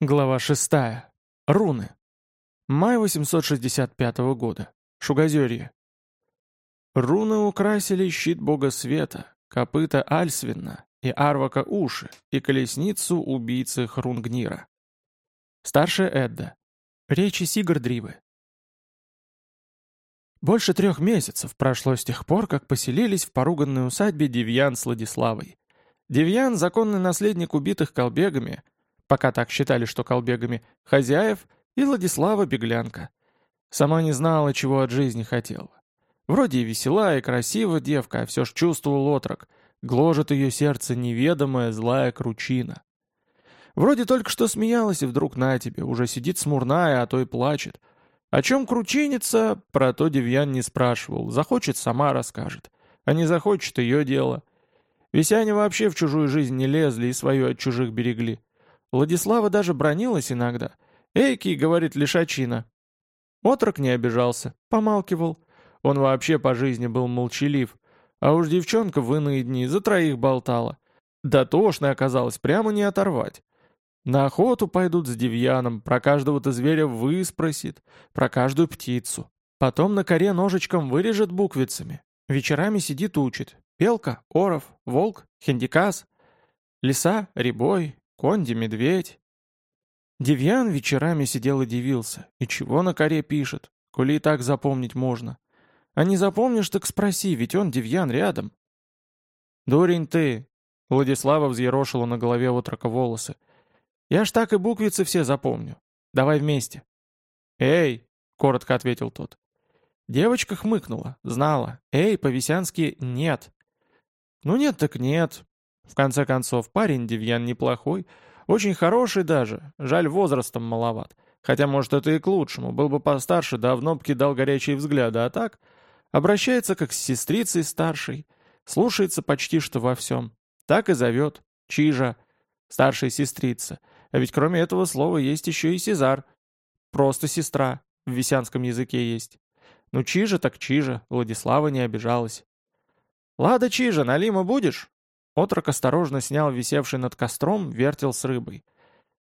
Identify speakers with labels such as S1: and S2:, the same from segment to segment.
S1: Глава 6. Руны. Май 865 года. Шугозерье. Руны украсили щит бога света, копыта Альсвина и Арвака Уши и колесницу убийцы Хрунгнира. Старшая Эдда. Речи Сигардривы. Больше трех месяцев прошло с тех пор, как поселились в поруганной усадьбе Девьян с Владиславой. Девьян, законный наследник убитых колбегами, пока так считали, что колбегами, хозяев и Владислава Беглянка. Сама не знала, чего от жизни хотела. Вроде и весела, и красива девка, а все ж чувствовал отрок. Гложет ее сердце неведомая злая кручина. Вроде только что смеялась, и вдруг на тебе, уже сидит смурная, а то и плачет. О чем кручинится, про то Девьян не спрашивал. Захочет, сама расскажет. А не захочет, ее дело. Весяне вообще в чужую жизнь не лезли и свою от чужих берегли. Владислава даже бронилась иногда. «Эйки», — говорит лишачина. Отрок не обижался, помалкивал. Он вообще по жизни был молчалив. А уж девчонка в иные дни за троих болтала. Да тошно оказалось, прямо не оторвать. На охоту пойдут с девьяном, про каждого-то зверя выспросит, про каждую птицу. Потом на коре ножичком вырежет буквицами. Вечерами сидит учит. Белка, оров, волк, хиндикас. Лиса, рябой, Конди, медведь. Девьян вечерами сидел и дивился. И чего на коре пишет, коли и так запомнить можно. А не запомнишь, так спроси, ведь он, Девьян, рядом. «Дурень ты!» — Владислава взъерошила на голове отрока волосы. «Я ж так и буквицы все запомню. Давай вместе». «Эй!» — коротко ответил тот. Девочка хмыкнула, знала. «Эй, по-висянски нет». «Ну нет так нет. В конце концов, парень Девьян неплохой, очень хороший даже, жаль, возрастом маловат. Хотя, может, это и к лучшему, был бы постарше, давно б кидал горячие взгляды, а так... Обращается как с сестрицей старшей, слушается почти что во всем. Так и зовет. Чижа, старшая сестрица. А ведь кроме этого слова есть еще и Сезар. Просто сестра, в висянском языке есть. Ну, Чижа так Чижа, Владислава не обижалась. «Лада, Чижа, налима будешь?» Отрок осторожно снял висевший над костром вертел с рыбой.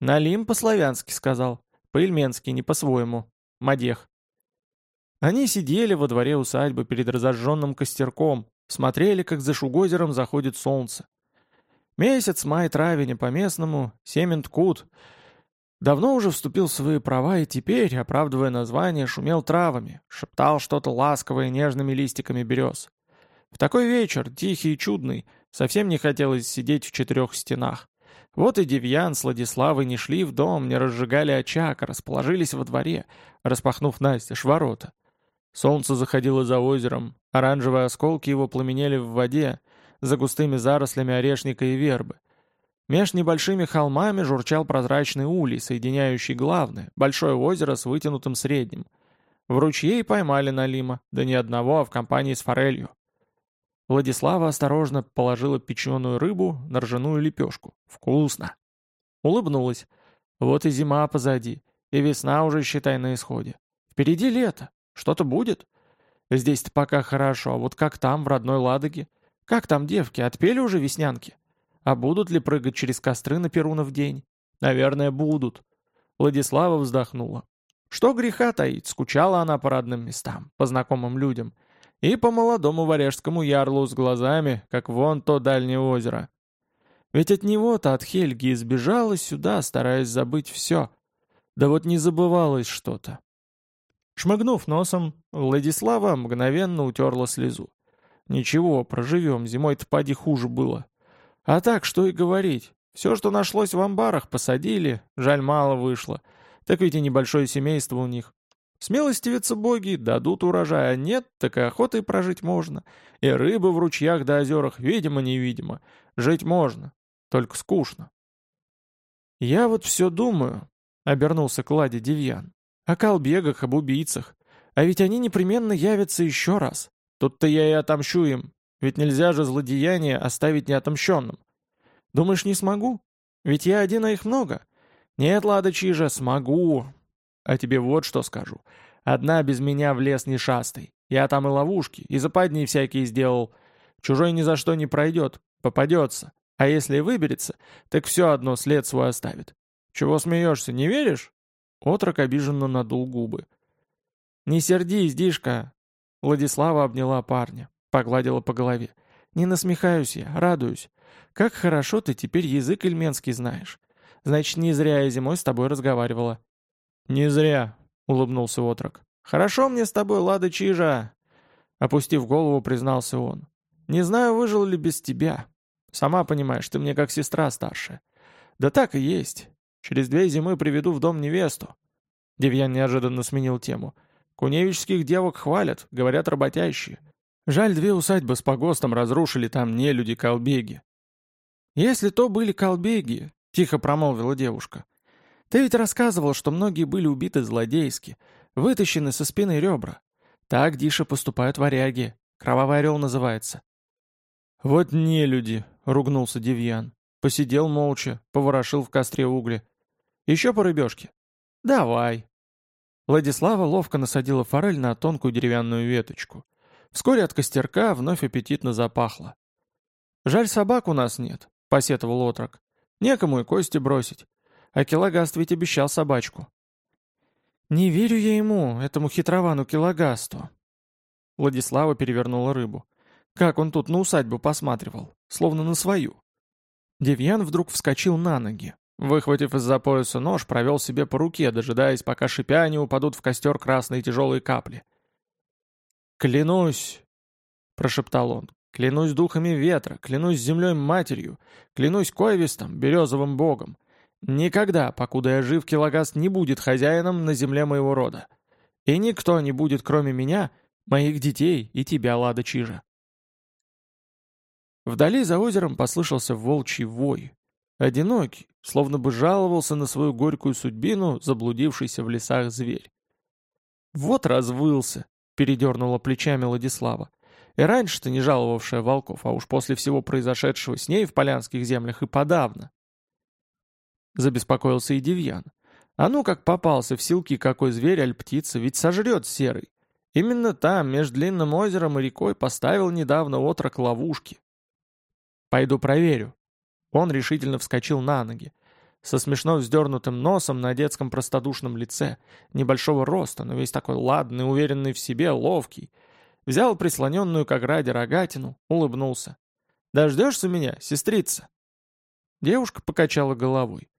S1: «Налим по-славянски», — сказал. «По-ильменски, не по-своему. Мадех». Они сидели во дворе усадьбы перед разожженным костерком, смотрели, как за Шугозером заходит солнце. Месяц май-травень, по-местному Семент-Кут. Давно уже вступил в свои права и теперь, оправдывая название, шумел травами, шептал что-то ласковое нежными листиками берез. В такой вечер, тихий и чудный, Совсем не хотелось сидеть в четырех стенах. Вот и Девьян с Владиславой не шли в дом, не разжигали очаг, а расположились во дворе, распахнув настежь ворота. Солнце заходило за озером, оранжевые осколки его пламенели в воде, за густыми зарослями орешника и вербы. Меж небольшими холмами журчал прозрачный улей, соединяющий главное, большое озеро с вытянутым средним. В ручье и поймали Налима, да не одного, а в компании с форелью. Владислава осторожно положила печеную рыбу на ржаную лепешку. Вкусно! Улыбнулась. Вот и зима позади, и весна уже, считай, на исходе. Впереди лето. Что-то будет. Здесь-то пока хорошо, а вот как там, в родной Ладоге? Как там девки, отпели уже веснянки? А будут ли прыгать через костры на Перунов день? Наверное, будут. Владислава вздохнула. Что греха таить, скучала она по родным местам, по знакомым людям — и по молодому варежскому ярлу с глазами, как вон то дальнее озеро. Ведь от него-то, от Хельги, избежала сюда, стараясь забыть все. Да вот не забывалось что-то. Шмыгнув носом, Владислава мгновенно утерла слезу. Ничего, проживем, зимой-то поди хуже было. А так, что и говорить. Все, что нашлось в амбарах, посадили, жаль, мало вышло. Так ведь и небольшое семейство у них. Смелостивятся боги, дадут урожай, а нет, так и охотой прожить можно. И рыбы в ручьях да озерах, видимо-невидимо. Жить можно, только скучно. «Я вот все думаю», — обернулся к Ладе Девьян, — «о колбегах, об убийцах. А ведь они непременно явятся еще раз. Тут-то я и отомщу им, ведь нельзя же злодеяние оставить неотомщенным. Думаешь, не смогу? Ведь я один, а их много. Нет, Лада Чижа, смогу, а тебе вот что скажу. Одна без меня в лес не шастай. Я там и ловушки, и западни всякие сделал. Чужой ни за что не пройдет, попадется. А если выберется, так все одно след свой оставит. Чего смеешься, не веришь?» Отрок обиженно надул губы. «Не сердись, Дишка!» Владислава обняла парня, погладила по голове. «Не насмехаюсь я, радуюсь. Как хорошо ты теперь язык ильменский знаешь. Значит, не зря я зимой с тобой разговаривала». «Не зря», — улыбнулся отрок. «Хорошо мне с тобой, Лада Чижа!» Опустив голову, признался он. «Не знаю, выжил ли без тебя. Сама понимаешь, ты мне как сестра старшая. Да так и есть. Через две зимы приведу в дом невесту». Девьян неожиданно сменил тему. «Куневичских девок хвалят, говорят работящие. Жаль, две усадьбы с погостом разрушили там не люди-колбеги». «Если то были колбеги», — тихо промолвила девушка, — «ты ведь рассказывал, что многие были убиты злодейски, вытащены со спины ребра. Так, Диша, поступают варяги. Кровавый орел называется». «Вот не люди», — ругнулся Девьян. Посидел молча, поворошил в костре угли. «Еще по рыбешке?» «Давай». Владислава ловко насадила форель на тонкую деревянную веточку. Вскоре от костерка вновь аппетитно запахло. «Жаль, собак у нас нет», — посетовал отрок. «Некому и кости бросить. А Килогаст ведь обещал собачку». «Не верю я ему, этому хитровану Килогасту». Владислава перевернула рыбу. Как он тут на усадьбу посматривал, словно на свою. Девьян вдруг вскочил на ноги. Выхватив из-за пояса нож, провел себе по руке, дожидаясь, пока шипя не упадут в костер красные тяжелые капли. «Клянусь!» — прошептал он. «Клянусь духами ветра, клянусь землей-матерью, клянусь Койвистом, березовым богом. Никогда, покуда я жив, Килогаст не будет хозяином на земле моего рода. И никто не будет, кроме меня, моих детей и тебя, Лада Чижа». Вдали за озером послышался волчий вой. Одинокий, словно бы жаловался на свою горькую судьбину заблудившийся в лесах зверь. «Вот развылся!» — передернула плечами Владислава. «И раньше-то не жаловавшая волков, а уж после всего произошедшего с ней в полянских землях и подавно». Забеспокоился и Девьян. «А ну как попался в силки какой зверь, аль птица, ведь сожрет серый. Именно там, между длинным озером и рекой, поставил недавно отрок ловушки, «Пойду проверю». Он решительно вскочил на ноги. Со смешно вздернутым носом на детском простодушном лице, небольшого роста, но весь такой ладный, уверенный в себе, ловкий. Взял прислоненную к ограде рогатину, улыбнулся. «Дождешься меня, сестрица?» Девушка покачала головой.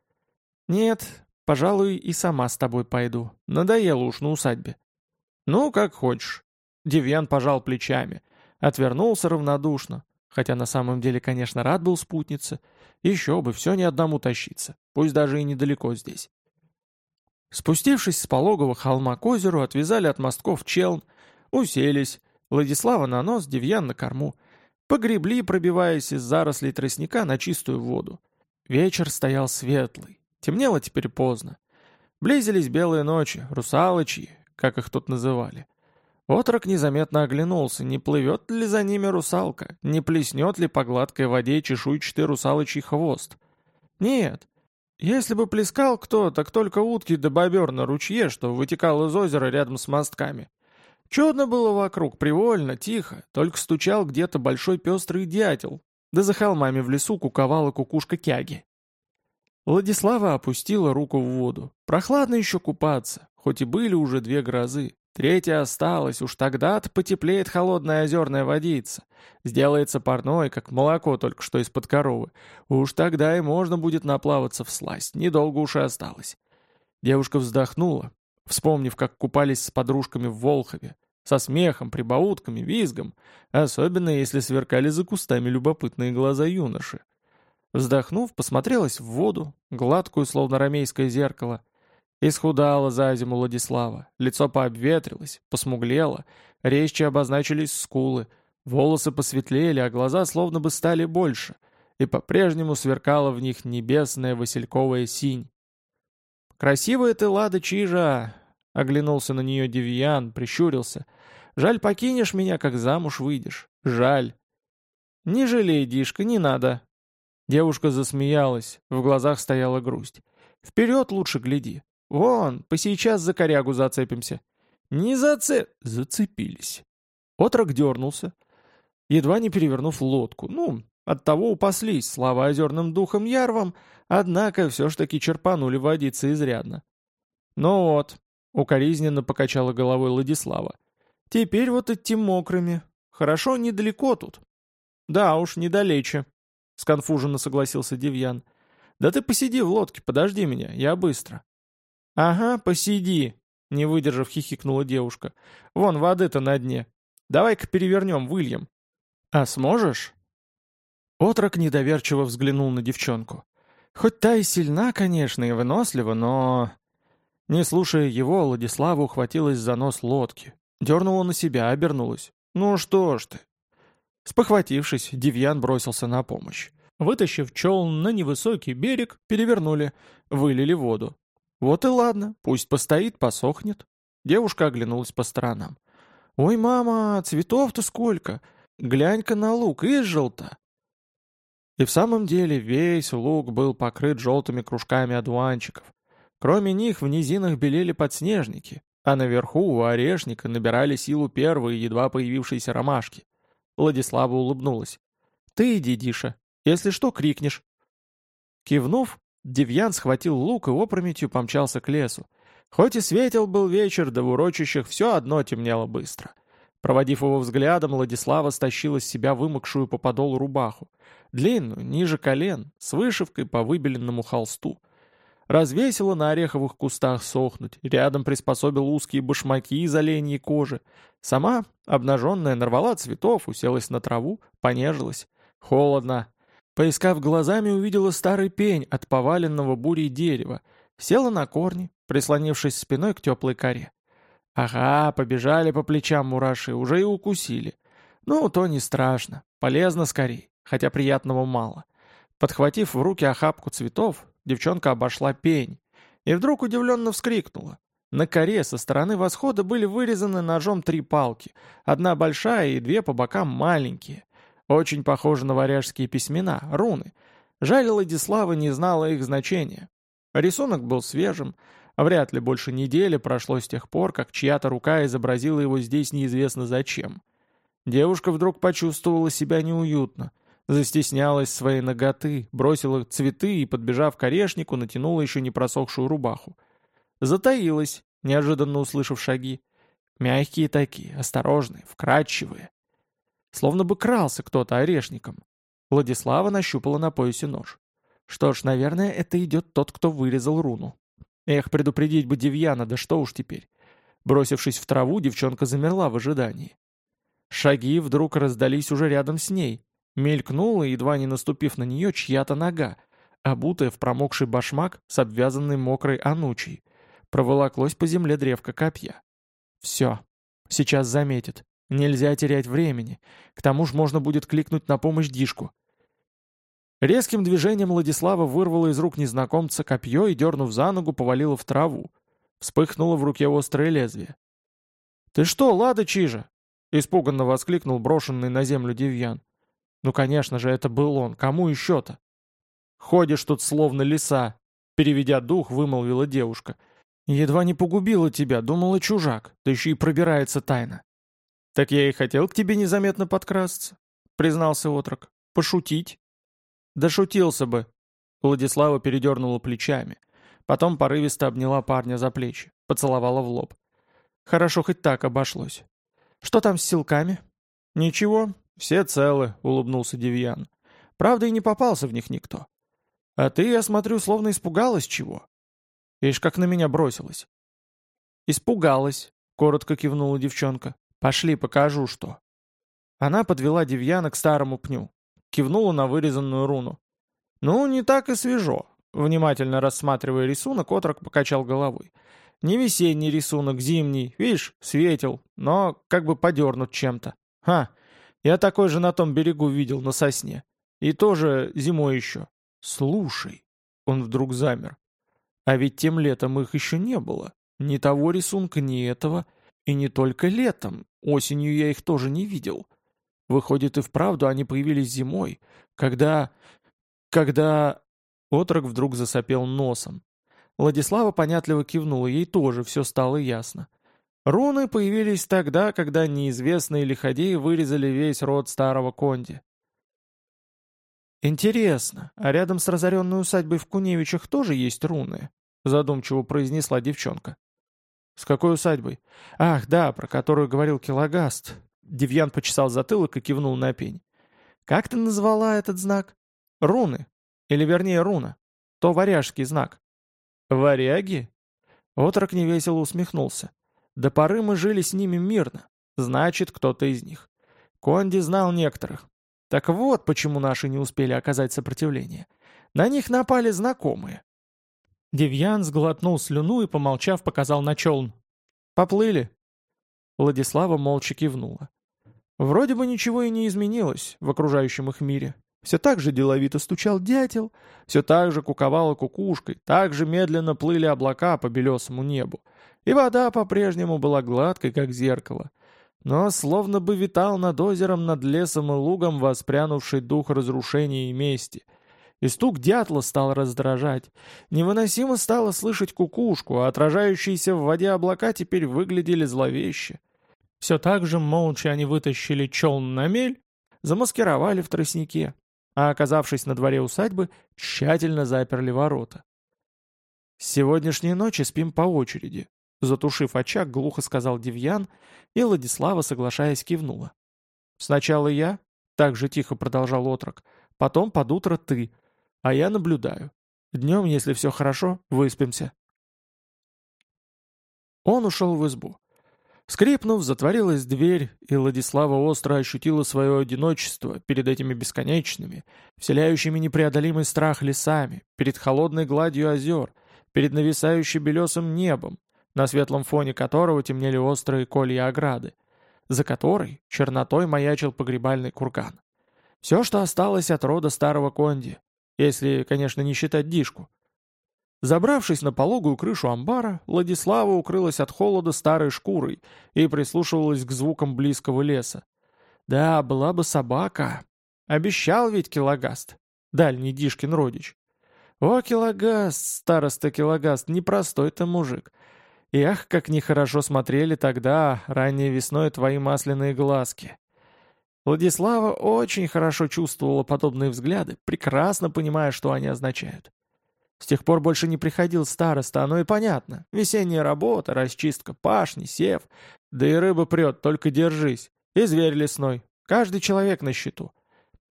S1: «Нет, пожалуй, и сама с тобой пойду. Надоело уж на усадьбе». «Ну, как хочешь». Девьян пожал плечами. Отвернулся равнодушно. Хотя на самом деле, конечно, рад был спутнице. Еще бы, все не одному тащиться, пусть даже и недалеко здесь. Спустившись с пологого холма к озеру, отвязали от мостков челн, уселись, Владислава на нос, Девьян на корму, погребли, пробиваясь из зарослей тростника на чистую воду. Вечер стоял светлый, темнело теперь поздно. Близились белые ночи, русалочьи, как их тут называли. Отрок незаметно оглянулся, не плывет ли за ними русалка, не плеснет ли по гладкой воде чешуйчатый русалочий хвост. Нет, если бы плескал кто, так только утки да бобер на ручье, что вытекал из озера рядом с мостками. Чудно было вокруг, привольно, тихо, только стучал где-то большой пестрый дятел, да за холмами в лесу куковала кукушка кяги. Владислава опустила руку в воду. Прохладно еще купаться, хоть и были уже две грозы. Третья осталась, уж тогда-то потеплеет холодная озерная водица. Сделается парной, как молоко только что из-под коровы. Уж тогда и можно будет наплаваться в сласть, недолго уж и осталось. Девушка вздохнула, вспомнив, как купались с подружками в Волхове. Со смехом, прибаутками, визгом. Особенно, если сверкали за кустами любопытные глаза юноши. Вздохнув, посмотрелась в воду, гладкую, словно рамейское зеркало, Исхудала за зиму Владислава, лицо пообветрилось, посмуглело, резче обозначились скулы, волосы посветлели, а глаза словно бы стали больше, и по-прежнему сверкала в них небесная васильковая синь. «Красивая ты, Лада Чижа!» — оглянулся на нее Девьян, прищурился. «Жаль, покинешь меня, как замуж выйдешь. Жаль». «Не жалей, Дишка, не надо». Девушка засмеялась, в глазах стояла грусть. «Вперед лучше гляди. «Вон, посейчас за корягу зацепимся». «Не заце...» «Зацепились». Отрок дернулся, едва не перевернув лодку. Ну, Оттого упаслись, слава озерным духом ярвам, однако все ж таки черпанули водиться изрядно. «Ну вот», — укоризненно покачала головой Владислава, — «теперь вот идти мокрыми. Хорошо, недалеко тут». «Да уж, недалече», — сконфуженно согласился Девьян. «Да ты посиди в лодке, подожди меня, я быстро». «Ага, посиди», — не выдержав, хихикнула девушка. «Вон, воды-то на дне. Давай-ка перевернем, выльем». «А сможешь?» Отрок недоверчиво взглянул на девчонку. Хоть та и сильна, конечно, и вынослива, но... Не слушая его, Владислава ухватилась за нос лодки. Дернула на себя, обернулась. «Ну что ж ты?» Спохватившись, Девьян бросился на помощь. Вытащив челн на невысокий берег, перевернули, вылили воду. Вот и ладно, пусть постоит, посохнет. Девушка оглянулась по сторонам. «Ой, мама, цветов-то сколько! Глянь-ка на лук, из желто!» И в самом деле весь луг был покрыт желтыми кружками одуванчиков. Кроме них в низинах белели подснежники, а наверху у орешника набирали силу первые едва появившиеся ромашки. Владислава улыбнулась. «Ты иди, Диша. Если что, крикнешь». Кивнув, Девьян схватил лук и опрометью помчался к лесу. Хоть и светел был вечер, да в урочищах все одно темнело быстро. Проводив его взглядом, Владислава стащила с себя вымокшую по подолу рубаху. Длинную, ниже колен, с вышивкой по выбеленному холсту. Развесила на ореховых кустах сохнуть, рядом приспособил узкие башмаки из оленьей кожи. Сама, обнаженная, нарвала цветов, уселась на траву, понежилась. Холодно. Поискав глазами, увидела старый пень от поваленного бурей дерева. Села на корни, прислонившись спиной к теплой коре. Ага, побежали по плечам мураши, уже и укусили. Ну, то не страшно, полезно скорей, хотя приятного мало. Подхватив в руки охапку цветов, девчонка обошла пень и вдруг удивленно вскрикнула. На коре со стороны восхода были вырезаны ножом три палки, одна большая и две по бокам маленькие. Очень похожи на варяжские письмена, руны. Жаль, Владислава не знала их значения. Рисунок был свежим, Вряд ли больше недели прошло с тех пор, как чья-то рука изобразила его здесь неизвестно зачем. Девушка вдруг почувствовала себя неуютно, застеснялась своей ноготы, бросила цветы и, подбежав к орешнику, натянула еще не просохшую рубаху. Затаилась, неожиданно услышав шаги. Мягкие такие, осторожные, вкрадчивые. Словно бы крался кто-то орешником. Владислава нащупала на поясе нож. Что ж, наверное, это идет тот, кто вырезал руну. Эх, предупредить бы Девьяна, да что уж теперь. Бросившись в траву, девчонка замерла в ожидании. Шаги вдруг раздались уже рядом с ней. Мелькнула, едва не наступив на нее, чья-то нога, обутая в промокший башмак с обвязанной мокрой анучей. Проволоклось по земле древко копья. Все. Сейчас заметит. Нельзя терять времени. К тому же можно будет кликнуть на помощь Дишку. Резким движением Владислава вырвала из рук незнакомца копье и, дернув за ногу, повалила в траву. Вспыхнуло в руке острое лезвие. «Ты что, Лада Чижа?» — испуганно воскликнул брошенный на землю Девьян. «Ну, конечно же, это был он. Кому еще-то?» «Ходишь тут словно лиса», — переведя дух, вымолвила девушка. «Едва не погубила тебя, думала чужак, да еще и пробирается тайно». «Так я и хотел к тебе незаметно подкрасться», — признался отрок. «Пошутить». «Да шутился бы!» Владислава передернула плечами. Потом порывисто обняла парня за плечи, поцеловала в лоб. Хорошо хоть так обошлось. «Что там с силками?» «Ничего, все целы», — улыбнулся Девьян. «Правда, и не попался в них никто. А ты, я смотрю, словно испугалась чего. Ишь, как на меня бросилась». «Испугалась», — коротко кивнула девчонка. «Пошли, покажу, что». Она подвела Девьяна к старому пню кивнула на вырезанную руну. «Ну, не так и свежо», — внимательно рассматривая рисунок, отрок покачал головой. «Не весенний рисунок, зимний, видишь, светил, но как бы подернут чем-то. Ха, я такой же на том берегу видел, на сосне. И тоже зимой еще. Слушай». Он вдруг замер. А ведь тем летом их еще не было. Ни того рисунка, ни этого. И не только летом. Осенью я их тоже не видел. Выходит, и вправду они появились зимой, когда... когда... Отрок вдруг засопел носом. Владислава понятливо кивнула, ей тоже все стало ясно. Руны появились тогда, когда неизвестные лиходеи вырезали весь род старого Конди. «Интересно, а рядом с разоренной усадьбой в Куневичах тоже есть руны?» задумчиво произнесла девчонка. «С какой усадьбой?» «Ах, да, про которую говорил Килогаст». Девьян почесал затылок и кивнул на пень. «Как ты назвала этот знак?» «Руны. Или вернее руна. То варяжский знак». «Варяги?» Отрок невесело усмехнулся. «До поры мы жили с ними мирно. Значит, кто-то из них. Конди знал некоторых. Так вот, почему наши не успели оказать сопротивление. На них напали знакомые. Девьян сглотнул слюну и, помолчав, показал на челн. «Поплыли». Владислава молча кивнула. Вроде бы ничего и не изменилось в окружающем их мире. Все так же деловито стучал дятел, все так же куковала кукушкой, так же медленно плыли облака по белесому небу. И вода по-прежнему была гладкой, как зеркало. Но словно бы витал над озером, над лесом и лугом воспрянувший дух разрушения и мести — и стук дятла стал раздражать. Невыносимо стало слышать кукушку, а отражающиеся в воде облака теперь выглядели зловеще. Все так же молча они вытащили челн на мель, замаскировали в тростнике, а, оказавшись на дворе усадьбы, тщательно заперли ворота. «С сегодняшней ночи спим по очереди», — затушив очаг, глухо сказал Девьян, и Владислава, соглашаясь, кивнула. «Сначала я», — так же тихо продолжал отрок, — «потом под утро ты, а я наблюдаю. Днем, если все хорошо, выспимся. Он ушел в избу. Скрипнув, затворилась дверь, и Владислава остро ощутила свое одиночество перед этими бесконечными, вселяющими непреодолимый страх лесами, перед холодной гладью озер, перед нависающим белесым небом, на светлом фоне которого темнели острые колья ограды, за которой чернотой маячил погребальный курган. Все, что осталось от рода старого Конди, если, конечно, не считать Дишку. Забравшись на пологую крышу амбара, Владислава укрылась от холода старой шкурой и прислушивалась к звукам близкого леса. Да, была бы собака. Обещал ведь Килогаст, дальний Дишкин родич. О, Килогаст, староста Килогаст, непростой-то мужик. Эх, как нехорошо смотрели тогда, ранней весной, твои масляные глазки. Владислава очень хорошо чувствовала подобные взгляды, прекрасно понимая, что они означают. С тех пор больше не приходил староста, оно и понятно. Весенняя работа, расчистка пашни, сев. Да и рыба прет, только держись. И зверь лесной. Каждый человек на счету.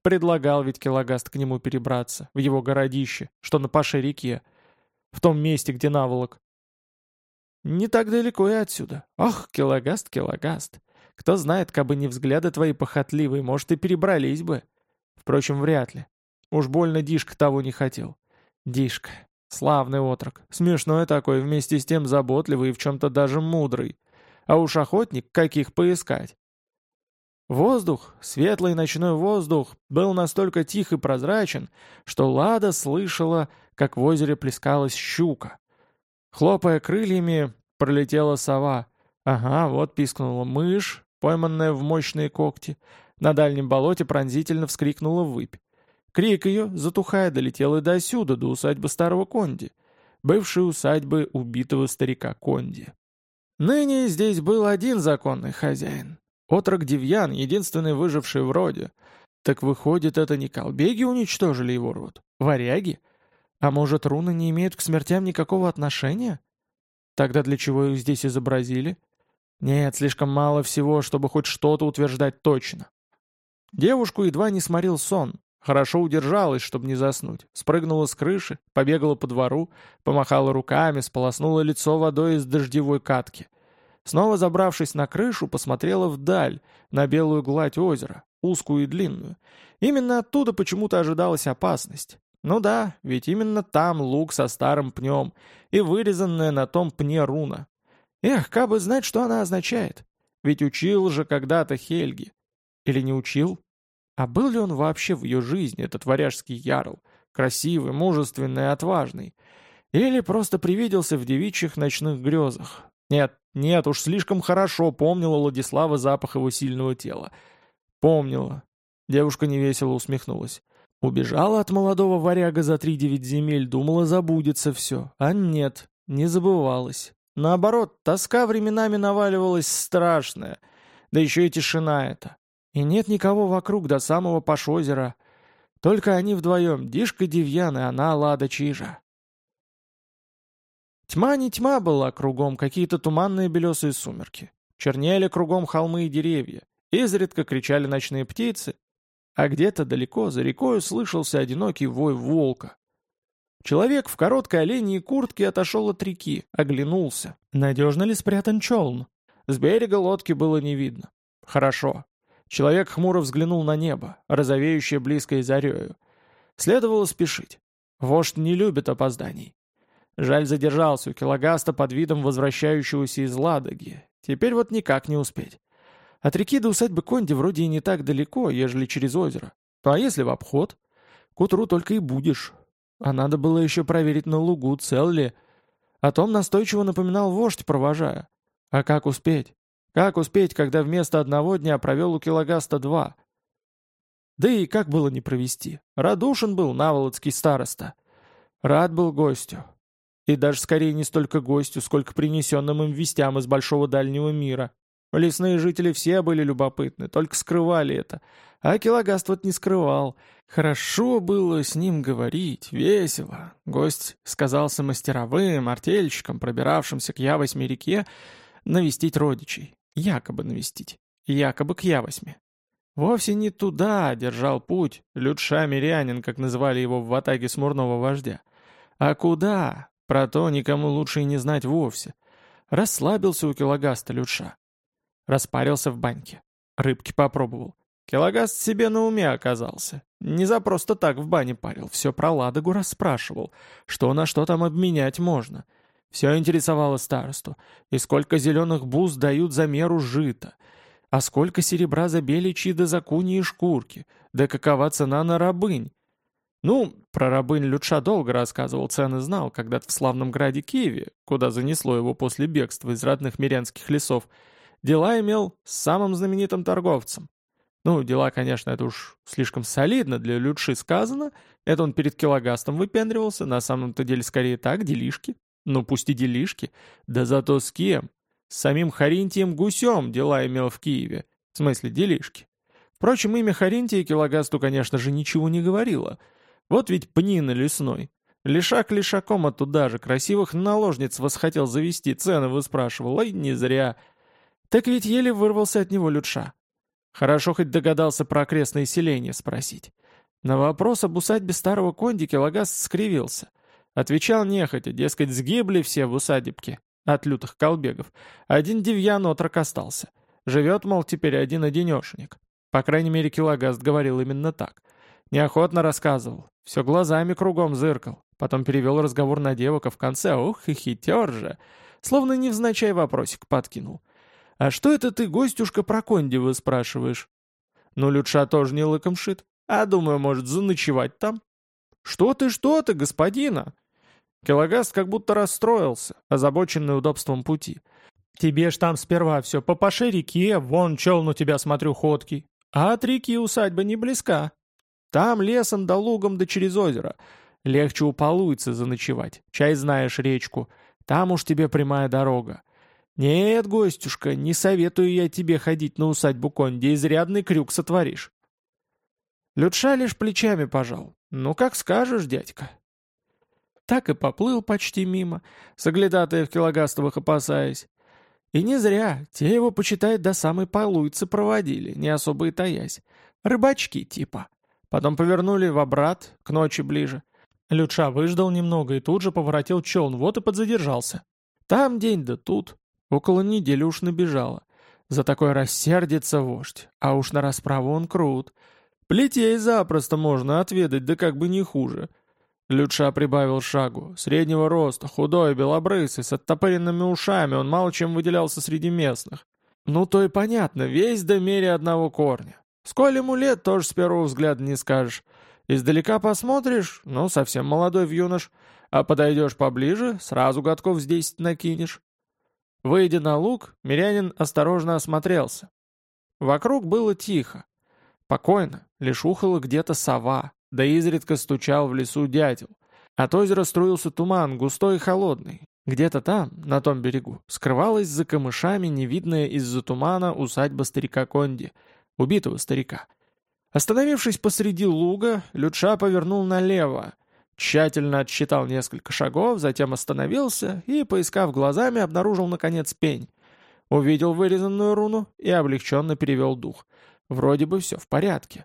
S1: Предлагал ведь Килогаст к нему перебраться, в его городище, что на Паше реке, в том месте, где наволок. Не так далеко и отсюда. Ах, Килогаст, Килогаст. Кто знает, кабы не взгляды твои похотливые, может, и перебрались бы. Впрочем, вряд ли. Уж больно Дишка того не хотел. Дишка. Славный отрок. Смешной такой, вместе с тем заботливый и в чем-то даже мудрый. А уж охотник, каких поискать. Воздух, светлый ночной воздух, был настолько тих и прозрачен, что Лада слышала, как в озере плескалась щука. Хлопая крыльями, пролетела сова. Ага, вот пискнула мышь, пойманная в мощные когти, на дальнем болоте пронзительно вскрикнула выпь. Крик ее, затухая, долетел и до сюда, до усадьбы старого Конди, бывшей усадьбы убитого старика Конди. Ныне здесь был один законный хозяин. Отрок Девьян, единственный выживший в роде. Так выходит, это не колбеги уничтожили его род? Варяги? А может, руны не имеют к смертям никакого отношения? Тогда для чего их здесь изобразили? Нет, слишком мало всего, чтобы хоть что-то утверждать точно. Девушку едва не сморил сон. Хорошо удержалась, чтобы не заснуть. Спрыгнула с крыши, побегала по двору, помахала руками, сполоснула лицо водой из дождевой катки. Снова забравшись на крышу, посмотрела вдаль, на белую гладь озера, узкую и длинную. Именно оттуда почему-то ожидалась опасность. Ну да, ведь именно там лук со старым пнем и вырезанная на том пне руна. Эх, как бы знать, что она означает. Ведь учил же когда-то Хельги. Или не учил? А был ли он вообще в ее жизни, этот варяжский ярл? Красивый, мужественный, отважный? Или просто привиделся в девичьих ночных грезах? Нет, нет, уж слишком хорошо помнила Владислава запах его сильного тела. Помнила. Девушка невесело усмехнулась. Убежала от молодого варяга за три девять земель, думала, забудется все. А нет, не забывалась. Наоборот, тоска временами наваливалась страшная, да еще и тишина эта. И нет никого вокруг до самого Пашозера. Только они вдвоем, Дишка Девьян и она Лада Чижа. Тьма не тьма была кругом, какие-то туманные белесые сумерки. Чернели кругом холмы и деревья. Изредка кричали ночные птицы, а где-то далеко за рекой слышался одинокий вой волка. Человек в короткой оленьей куртке отошел от реки, оглянулся. Надежно ли спрятан челн? С берега лодки было не видно. Хорошо. Человек хмуро взглянул на небо, розовеющее близкой зарею. Следовало спешить. Вождь не любит опозданий. Жаль задержался у Килогаста под видом возвращающегося из Ладоги. Теперь вот никак не успеть. От реки до усадьбы Конди вроде и не так далеко, ежели через озеро. А если в обход? К утру только и будешь. А надо было еще проверить на лугу, цел ли. О том настойчиво напоминал вождь, провожая. А как успеть? Как успеть, когда вместо одного дня провел у Килогаста два? Да и как было не провести? Радушен был наволодский староста. Рад был гостю. И даже скорее не столько гостю, сколько принесенным им вестям из большого дальнего мира. Лесные жители все были любопытны, только скрывали это. А Килогаст вот не скрывал. Хорошо было с ним говорить, весело. Гость сказался мастеровым, артельщиком, пробиравшимся к Я-8 реке, навестить родичей. Якобы навестить. Якобы к Я-8. Вовсе не туда держал путь Лютша Мирянин, как называли его в ватаге смурного вождя. А куда? Про то никому лучше и не знать вовсе. Расслабился у Килогаста Лютша. Распарился в баньке. Рыбки попробовал. Килогаст себе на уме оказался. Не за просто так в бане парил, все про Ладогу расспрашивал, что на что там обменять можно. Все интересовало старосту. И сколько зеленых буз дают за меру жита. А сколько серебра за беличьи да за и шкурки. Да какова цена на рабынь. Ну, про рабынь Лютша долго рассказывал, цены знал, когда-то в славном граде Киеве, куда занесло его после бегства из родных мирянских лесов, дела имел с самым знаменитым торговцем. Ну, дела, конечно, это уж слишком солидно для Лютши сказано, это он перед Килогастом выпендривался, на самом-то деле скорее так, делишки. Ну, пусть и делишки, да зато с кем? С самим Харинтием Гусем дела имел в Киеве, в смысле делишки. Впрочем, имя Харинтия Килогасту, конечно же, ничего не говорило. Вот ведь пнина лесной. Лишак лишаком оттуда же красивых наложниц восхотел завести, цены выспрашивал, ой, не зря. Так ведь еле вырвался от него Лютша. Хорошо хоть догадался про окрестные селения спросить. На вопрос об усадьбе старого кондики Лагас скривился. Отвечал нехотя, дескать, сгибли все в усадебке от лютых колбегов. Один девьян отрок остался. Живет, мол, теперь один-одинешенек. По крайней мере, Килагаст говорил именно так. Неохотно рассказывал. Все глазами кругом зыркал. Потом перевел разговор на девок, а в конце, ух, и хитер же. Словно невзначай вопросик подкинул. «А что это ты, гостюшка, про Кондева спрашиваешь?» «Ну, Лютша тоже не лыком шит. А думаю, может, заночевать там?» «Что ты, что ты, господина?» Килогаст как будто расстроился, озабоченный удобством пути. «Тебе ж там сперва все по паше реке, вон челн у тебя, смотрю, ходкий. А от реки усадьба не близка. Там лесом да лугом да через озеро. Легче у заночевать, чай знаешь речку. Там уж тебе прямая дорога. «Нет, гостюшка, не советую я тебе ходить на усадьбу Конди, изрядный крюк сотворишь». Лютша лишь плечами пожал. «Ну, как скажешь, дядька». Так и поплыл почти мимо, соглядатая в килогастовых опасаясь. И не зря, те его, почитают до самой полуйцы проводили, не особо и таясь. Рыбачки типа. Потом повернули в обрат, к ночи ближе. Лютша выждал немного и тут же поворотил челн, вот и подзадержался. Там день да тут. Около недели уж набежало. За такое рассердится вождь, а уж на расправу он крут. Плетей запросто можно отведать, да как бы не хуже. Лютша прибавил шагу. Среднего роста, худой, белобрысый, с оттопыренными ушами, он мало чем выделялся среди местных. Ну то и понятно, весь до мере одного корня. Сколь ему лет, тоже с первого взгляда не скажешь. Издалека посмотришь, ну, совсем молодой в юнош, а подойдешь поближе, сразу годков с десять накинешь. Выйдя на луг, мирянин осторожно осмотрелся. Вокруг было тихо. Покойно, лишь ухала где-то сова, да изредка стучал в лесу дятел. От озера струился туман, густой и холодный. Где-то там, на том берегу, скрывалась за камышами невидная из-за тумана усадьба старика Конди, убитого старика. Остановившись посреди луга, Лютша повернул налево, тщательно отсчитал несколько шагов, затем остановился и, поискав глазами, обнаружил, наконец, пень. Увидел вырезанную руну и облегченно перевел дух. Вроде бы все в порядке.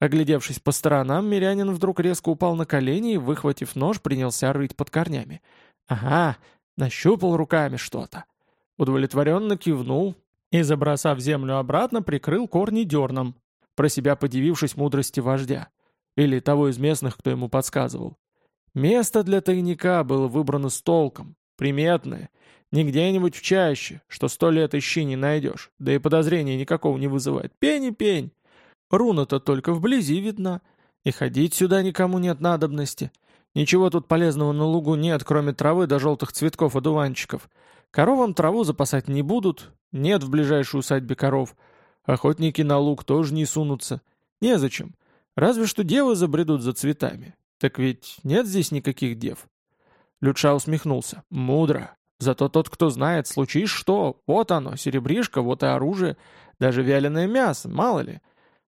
S1: Оглядевшись по сторонам, мирянин вдруг резко упал на колени и, выхватив нож, принялся рыть под корнями. «Ага, нащупал руками что-то». Удовлетворенно кивнул и, забросав землю обратно, прикрыл корни дерном, про себя подивившись мудрости вождя. Или того из местных, кто ему подсказывал. Место для тайника было выбрано с толком, приметное, не где-нибудь в чаще, что сто лет ищи не найдешь, да и подозрения никакого не вызывает. Пень и пень. Руна-то только вблизи видна, и ходить сюда никому нет надобности. Ничего тут полезного на лугу нет, кроме травы до желтых цветков одуванчиков. Коровам траву запасать не будут, нет в ближайшей усадьбе коров. Охотники на луг тоже не сунутся. Незачем. Разве что девы забредут за цветами. Так ведь нет здесь никаких дев. Лютша усмехнулся. Мудро. Зато тот, кто знает, случись что, вот оно, серебришко, вот и оружие, даже вяленое мясо, мало ли.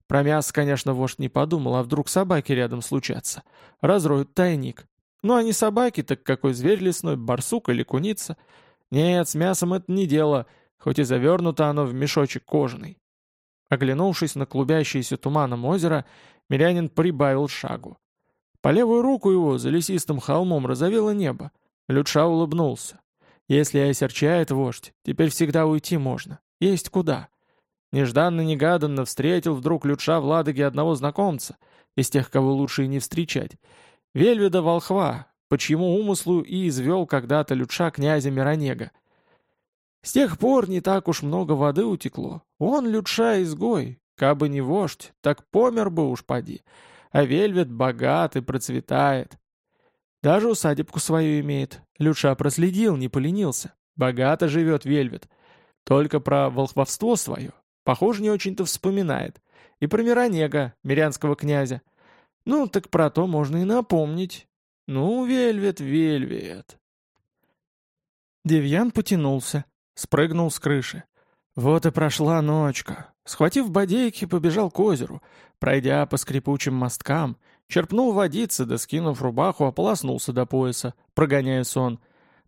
S1: Про мясо, конечно, вождь не подумал, а вдруг собаки рядом случатся. Разроют тайник. Ну а не собаки, так какой зверь лесной, барсук или куница. Нет, с мясом это не дело, хоть и завернуто оно в мешочек кожаный. Оглянувшись на клубящееся туманом озеро, мирянин прибавил шагу. По левую руку его за лесистым холмом разовело небо. Лютша улыбнулся. Если осерчает вождь, теперь всегда уйти можно. Есть куда. Нежданно-негаданно встретил вдруг Лютша в Ладоге одного знакомца, из тех, кого лучше и не встречать. Вельведа Волхва, по чьему умыслу и извел когда-то Лютша князя Миронега. С тех пор не так уж много воды утекло. Он, Лютша, изгой. Кабы не вождь, так помер бы уж поди а Вельвет богат и процветает. Даже усадебку свою имеет. Люша проследил, не поленился. Богато живет Вельвет. Только про волхвовство свое, похоже, не очень-то вспоминает. И про Миронега, мирянского князя. Ну, так про то можно и напомнить. Ну, Вельвет, Вельвет. Девьян потянулся, спрыгнул с крыши. Вот и прошла ночка. Схватив бодейки, побежал к озеру. Пройдя по скрипучим мосткам, черпнул водицы, да скинув рубаху, ополоснулся до пояса, прогоняя сон.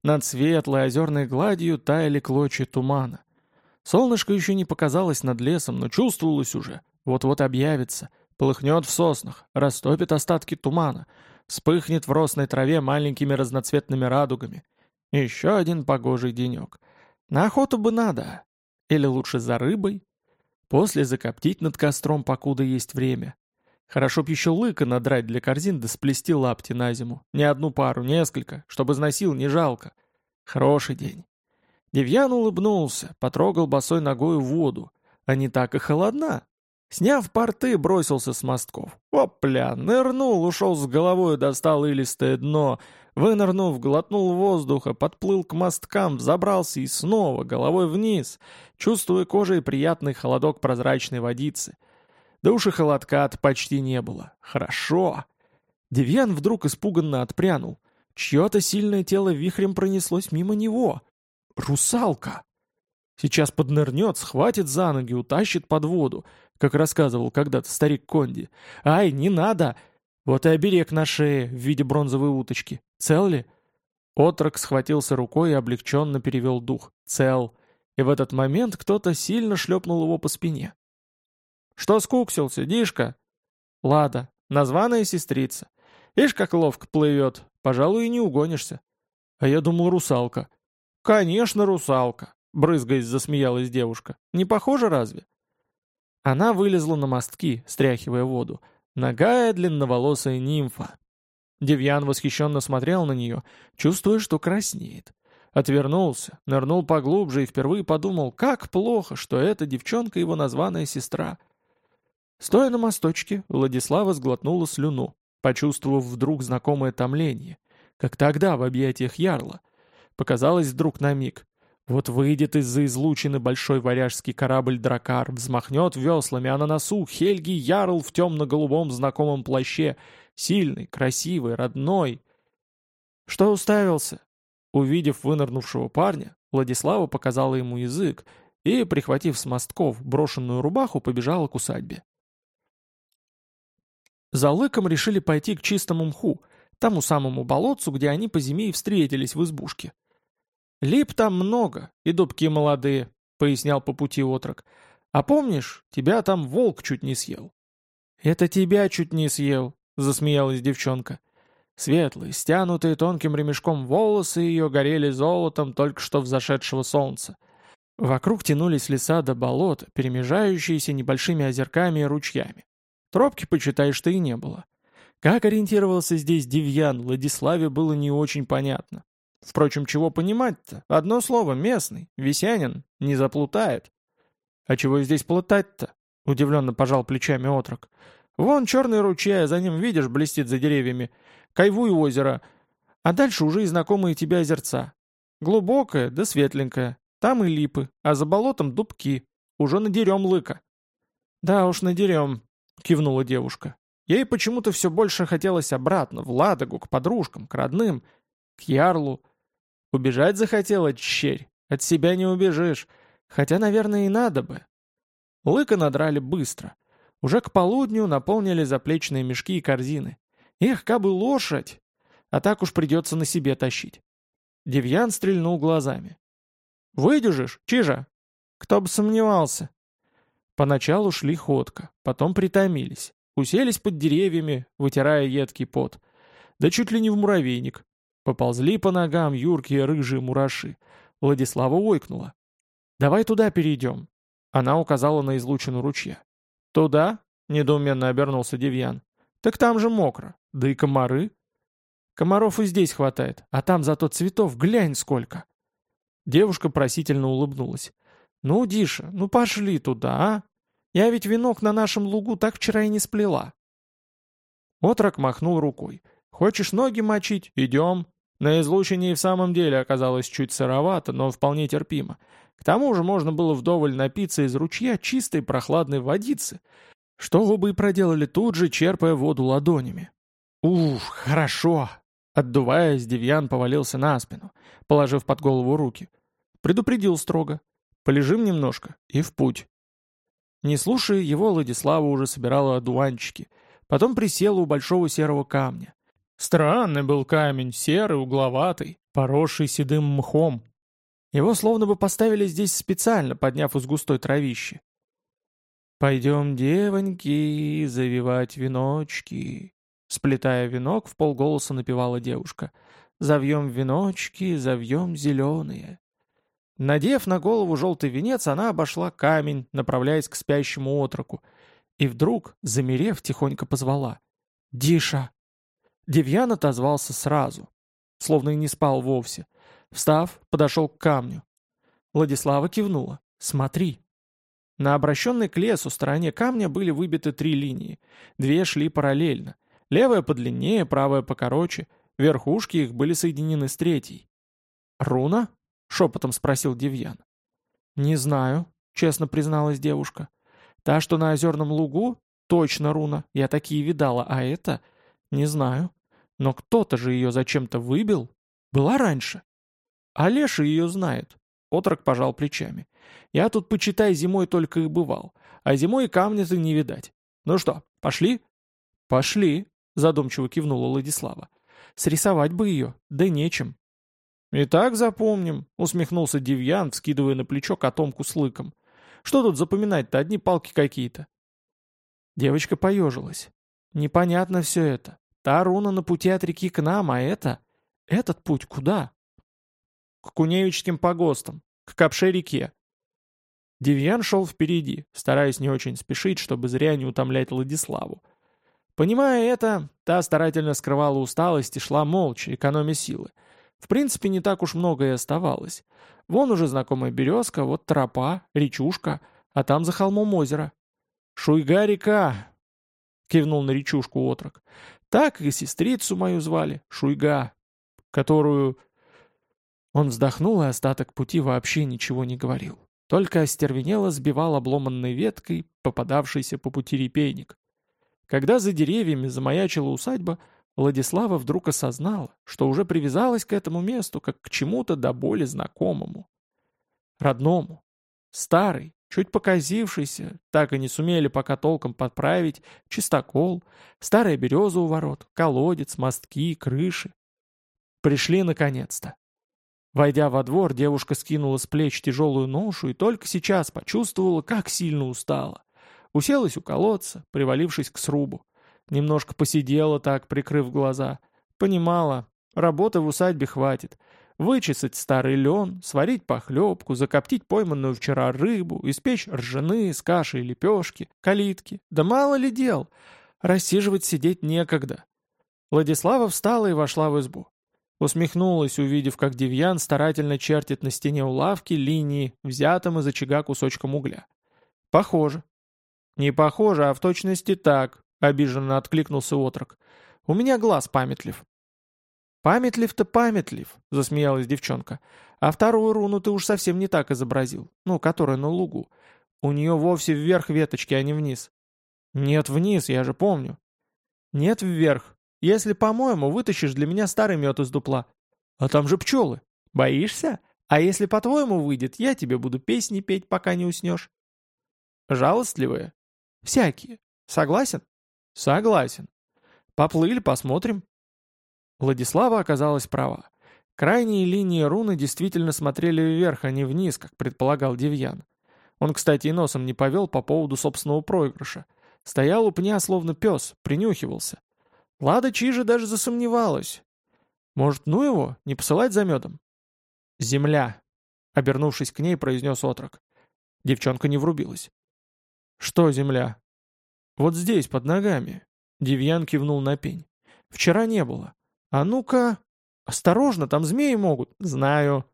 S1: Над светлой озерной гладью таяли клочья тумана. Солнышко еще не показалось над лесом, но чувствовалось уже. Вот-вот объявится, полыхнет в соснах, растопит остатки тумана, вспыхнет в росной траве маленькими разноцветными радугами. Еще один погожий денек. На охоту бы надо. Или лучше за рыбой, После закоптить над костром, покуда есть время. Хорошо б еще лыка надрать для корзин да сплести лапти на зиму. Не одну пару, несколько, чтобы износил, не жалко. Хороший день. Девьян улыбнулся, потрогал босой ногой воду. А не так и холодна. Сняв порты, бросился с мостков. Опля, нырнул, ушел с головой, достал илистое дно, Вынырнув, глотнул воздуха, подплыл к мосткам, взобрался и снова, головой вниз, чувствуя кожей приятный холодок прозрачной водицы. Да уж и холодка почти не было. Хорошо. Девьян вдруг испуганно отпрянул. Чье-то сильное тело вихрем пронеслось мимо него. Русалка! Сейчас поднырнет, схватит за ноги, утащит под воду, как рассказывал когда-то старик Конди. «Ай, не надо!» Вот и оберег на шее в виде бронзовой уточки. Цел ли? Отрок схватился рукой и облегченно перевел дух. Цел. И в этот момент кто-то сильно шлепнул его по спине. «Что скуксился, Дишка?» «Лада, названная сестрица. Ишь, как ловко плывет. Пожалуй, и не угонишься». «А я думал, русалка». «Конечно, русалка», — брызгаясь, засмеялась девушка. «Не похоже разве?» Она вылезла на мостки, стряхивая воду. Ногая длинноволосая нимфа. Девьян восхищенно смотрел на нее, чувствуя, что краснеет. Отвернулся, нырнул поглубже и впервые подумал, как плохо, что эта девчонка его названная сестра. Стоя на мосточке, Владислава сглотнула слюну, почувствовав вдруг знакомое томление, как тогда в объятиях ярла. Показалось вдруг на миг. Вот выйдет из-за излучины большой варяжский корабль «Дракар», взмахнет веслами, а на носу Хельги Ярл в темно-голубом знакомом плаще, сильный, красивый, родной. Что уставился? Увидев вынырнувшего парня, Владислава показала ему язык и, прихватив с мостков брошенную рубаху, побежала к усадьбе. За лыком решили пойти к чистому мху, тому самому болотцу, где они по зиме и встретились в избушке. «Лип там много, и дубки молодые», — пояснял по пути отрок. «А помнишь, тебя там волк чуть не съел?» «Это тебя чуть не съел», — засмеялась девчонка. Светлые, стянутые тонким ремешком волосы ее горели золотом только что взошедшего солнца. Вокруг тянулись леса до болот, перемежающиеся небольшими озерками и ручьями. Тропки, почитай, что и не было. Как ориентировался здесь Девьян, Владиславе было не очень понятно. Впрочем, чего понимать-то? Одно слово, местный, весянин, не заплутает. А чего здесь плутать-то? Удивленно пожал плечами отрок. Вон черный ручей, за ним, видишь, блестит за деревьями. Кайву и озеро. А дальше уже и знакомые тебе озерца. Глубокое да светленькое. Там и липы, а за болотом дубки. Уже надерем лыка. Да уж надерем, кивнула девушка. Ей почему-то все больше хотелось обратно, в Ладогу, к подружкам, к родным, к Ярлу. Убежать захотела черь. От себя не убежишь. Хотя, наверное, и надо бы. Лыка надрали быстро. Уже к полудню наполнили заплечные мешки и корзины. Эх, кабы лошадь! А так уж придется на себе тащить. Девьян стрельнул глазами. «Выдержишь, Чижа?» «Кто бы сомневался!» Поначалу шли ходко, потом притомились. Уселись под деревьями, вытирая едкий пот. Да чуть ли не в муравейник. Поползли по ногам юркие рыжие мураши. Владислава ойкнула. «Давай туда перейдем». Она указала на излучину ручья. «Туда?» — недоуменно обернулся Девьян. «Так там же мокро. Да и комары. Комаров и здесь хватает, а там зато цветов глянь сколько. Девушка просительно улыбнулась. «Ну, Диша, ну пошли туда, а? Я ведь венок на нашем лугу так вчера и не сплела». Отрок махнул рукой. «Хочешь ноги мочить? Идем». На излучине и в самом деле оказалось чуть сыровато, но вполне терпимо. К тому же можно было вдоволь напиться из ручья чистой прохладной водицы, что губы и проделали тут же, черпая воду ладонями. «Ух, хорошо!» Отдуваясь, Девьян повалился на спину, положив под голову руки. Предупредил строго. «Полежим немножко и в путь». Не слушая его, Владислава уже собирала одуванчики. Потом присела у большого серого камня. Странный был камень, серый, угловатый, поросший седым мхом. Его словно бы поставили здесь специально, подняв из густой травищи. «Пойдем, девоньки, завивать веночки», Сплетая венок, в полголоса напевала девушка. «Завьем веночки, завьем зеленые». Надев на голову желтый венец, она обошла камень, направляясь к спящему отроку. И вдруг, замерев, тихонько позвала. «Диша!» Девьян отозвался сразу, словно и не спал вовсе. Встав, подошел к камню. Владислава кивнула. «Смотри!» На обращенной к лесу стороне камня были выбиты три линии. Две шли параллельно. Левая подлиннее, правая покороче. Верхушки их были соединены с третьей. «Руна?» — шепотом спросил Девьян. «Не знаю», — честно призналась девушка. «Та, что на озерном лугу? Точно руна. Я такие видала. А это? Не знаю. Но кто-то же ее зачем-то выбил. Была раньше. А ее знает». Отрок пожал плечами. «Я тут, почитай, зимой только и бывал. А зимой камня-то не видать. Ну что, пошли?» «Пошли», задумчиво кивнула Владислава. Срисовать бы ее, да нечем. «И так запомним», — усмехнулся Девьян, вскидывая на плечо котомку с лыком. «Что тут запоминать-то, одни палки какие-то». Девочка поежилась. «Непонятно все это. Та руна на пути от реки к нам, а это... Этот путь куда?» «К Куневичским погостам, к Капше-реке». Девьян шел впереди, стараясь не очень спешить, чтобы зря не утомлять Владиславу. Понимая это, та старательно скрывала усталость и шла молча, экономя силы. В принципе, не так уж много и оставалось. Вон уже знакомая березка, вот тропа, речушка, а там за холмом озеро. «Шуйга-река!» — кивнул на речушку отрок. «Так и сестрицу мою звали, Шуйга, которую...» Он вздохнул и остаток пути вообще ничего не говорил. Только остервенело сбивал обломанной веткой попадавшийся по пути репейник. Когда за деревьями замаячила усадьба, Владислава вдруг осознала, что уже привязалась к этому месту, как к чему-то до боли знакомому. Родному. Старый, чуть показившийся, так и не сумели пока толком подправить, чистокол, старая береза у ворот, колодец, мостки, крыши. Пришли наконец-то. Войдя во двор, девушка скинула с плеч тяжелую ношу и только сейчас почувствовала, как сильно устала. Уселась у колодца, привалившись к срубу. Немножко посидела так, прикрыв глаза. Понимала, работы в усадьбе хватит. Вычесать старый лен, сварить похлебку, закоптить пойманную вчера рыбу, испечь ржаные с кашей лепешки, калитки. Да мало ли дел. Рассиживать сидеть некогда. Владислава встала и вошла в избу. Усмехнулась, увидев, как Девьян старательно чертит на стене у лавки линии, взятым из очага кусочком угля. Похоже. Не похоже, а в точности так, обиженно откликнулся отрок. У меня глаз памятлив. «Памятлив-то памятлив», — засмеялась девчонка. «А вторую руну ты уж совсем не так изобразил, ну, которая на лугу. У нее вовсе вверх веточки, а не вниз». «Нет, вниз, я же помню». «Нет, вверх. Если, по-моему, вытащишь для меня старый мед из дупла. А там же пчелы. Боишься? А если, по-твоему, выйдет, я тебе буду песни петь, пока не уснешь». «Жалостливые?» «Всякие. Согласен?» «Согласен. Поплыли, посмотрим». Владислава оказалась права. Крайние линии руны действительно смотрели вверх, а не вниз, как предполагал Девьян. Он, кстати, и носом не повел по поводу собственного проигрыша. Стоял у пня, словно пес, принюхивался. Лада Чижа даже засомневалась. Может, ну его, не посылать за медом? «Земля», — обернувшись к ней, произнес отрок. Девчонка не врубилась. «Что земля?» «Вот здесь, под ногами», — Девьян кивнул на пень. «Вчера не было. «А ну-ка! Осторожно, там змеи могут!» «Знаю!»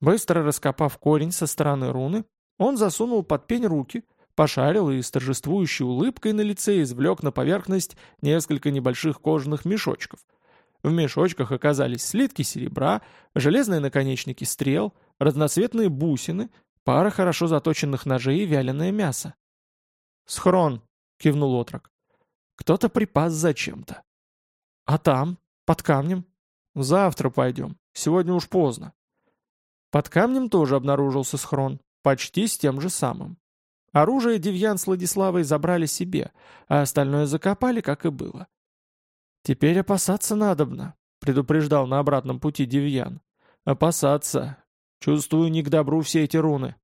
S1: Быстро раскопав корень со стороны руны, он засунул под пень руки, пошарил и с торжествующей улыбкой на лице извлек на поверхность несколько небольших кожаных мешочков. В мешочках оказались слитки серебра, железные наконечники стрел, разноцветные бусины, пара хорошо заточенных ножей и вяленое мясо. «Схрон!» — кивнул отрок. «Кто-то припас зачем-то». «А там?» «Под камнем?» «Завтра пойдем. Сегодня уж поздно». Под камнем тоже обнаружился схрон, почти с тем же самым. Оружие Девьян с Владиславой забрали себе, а остальное закопали, как и было. «Теперь опасаться надобно», — предупреждал на обратном пути Девьян. «Опасаться. Чувствую не к добру все эти руны».